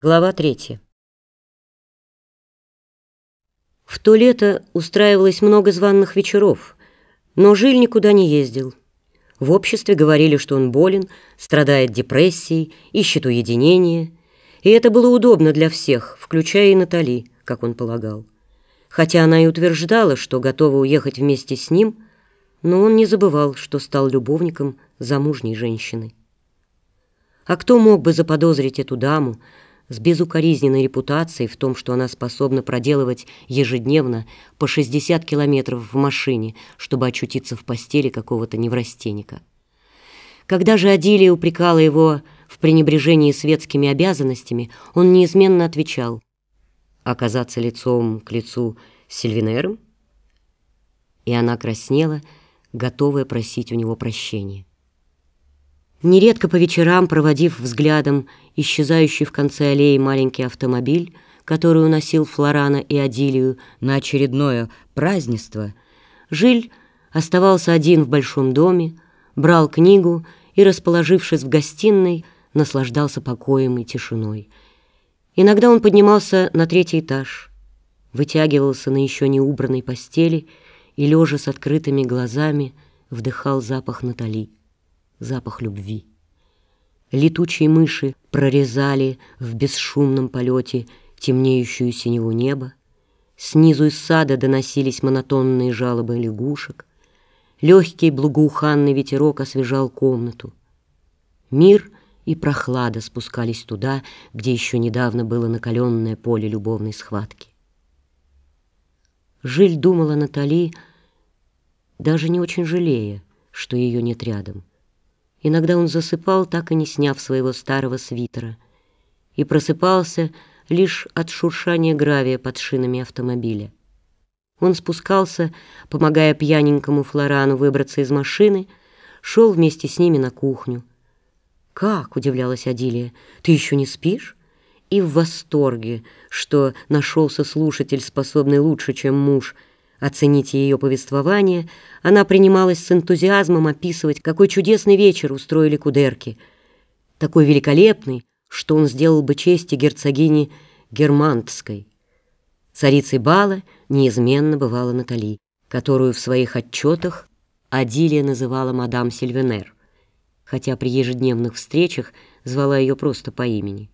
Глава третья. В то лето устраивалось много званных вечеров, но Жиль никуда не ездил. В обществе говорили, что он болен, страдает депрессией, ищет уединения, и это было удобно для всех, включая и Натали, как он полагал. Хотя она и утверждала, что готова уехать вместе с ним, но он не забывал, что стал любовником замужней женщины. А кто мог бы заподозрить эту даму, с безукоризненной репутацией в том, что она способна проделывать ежедневно по 60 километров в машине, чтобы очутиться в постели какого-то неврастенника. Когда же Адилия упрекала его в пренебрежении светскими обязанностями, он неизменно отвечал «Оказаться лицом к лицу с Сильвинером?» И она краснела, готовая просить у него прощения. Нередко по вечерам, проводив взглядом исчезающий в конце аллеи маленький автомобиль, который уносил Флорана и Адилию на очередное празднество, Жиль оставался один в большом доме, брал книгу и, расположившись в гостиной, наслаждался покоем и тишиной. Иногда он поднимался на третий этаж, вытягивался на еще не убранной постели и, лежа с открытыми глазами, вдыхал запах Натали запах любви. Летучие мыши прорезали в бесшумном полете темнеющую синеву неба. Снизу из сада доносились монотонные жалобы лягушек. Легкий благоуханный ветерок освежал комнату. Мир и прохлада спускались туда, где еще недавно было накаленное поле любовной схватки. Жиль думала Натали, даже не очень жалея, что ее нет рядом. Иногда он засыпал, так и не сняв своего старого свитера, и просыпался лишь от шуршания гравия под шинами автомобиля. Он спускался, помогая пьяненькому Флорану выбраться из машины, шел вместе с ними на кухню. «Как?» — удивлялась Адилия. «Ты еще не спишь?» И в восторге, что нашелся слушатель, способный лучше, чем муж — Оцените ее повествование, она принималась с энтузиазмом описывать, какой чудесный вечер устроили кудерки. Такой великолепный, что он сделал бы честь герцогине Германтской. Царицей бала неизменно бывала Натали, которую в своих отчетах Адилия называла мадам Сильвенер, хотя при ежедневных встречах звала ее просто по имени.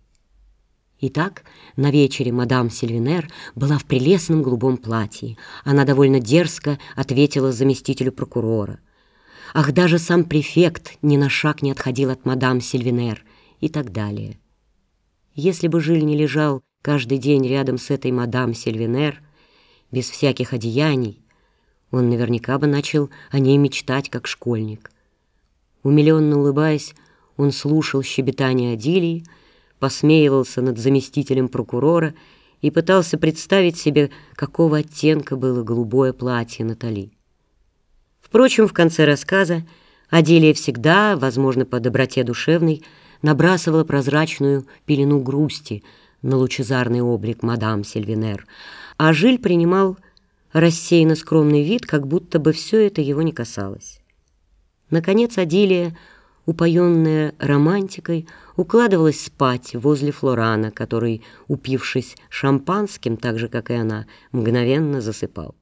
Итак, на вечере мадам Сильвинер была в прелестном голубом платье. Она довольно дерзко ответила заместителю прокурора. Ах, даже сам префект ни на шаг не отходил от мадам Сильвинер и так далее. Если бы Жиль не лежал каждый день рядом с этой мадам Сильвинер, без всяких одеяний, он наверняка бы начал о ней мечтать, как школьник. Умиленно улыбаясь, он слушал щебетание Адилии, посмеивался над заместителем прокурора и пытался представить себе, какого оттенка было голубое платье Натали. Впрочем, в конце рассказа Аделия всегда, возможно, по доброте душевной, набрасывала прозрачную пелену грусти на лучезарный облик мадам Сильвинер, а Жиль принимал рассеянно скромный вид, как будто бы все это его не касалось. Наконец Аделия упоенная романтикой, укладывалась спать возле Флорана, который, упившись шампанским, так же, как и она, мгновенно засыпал.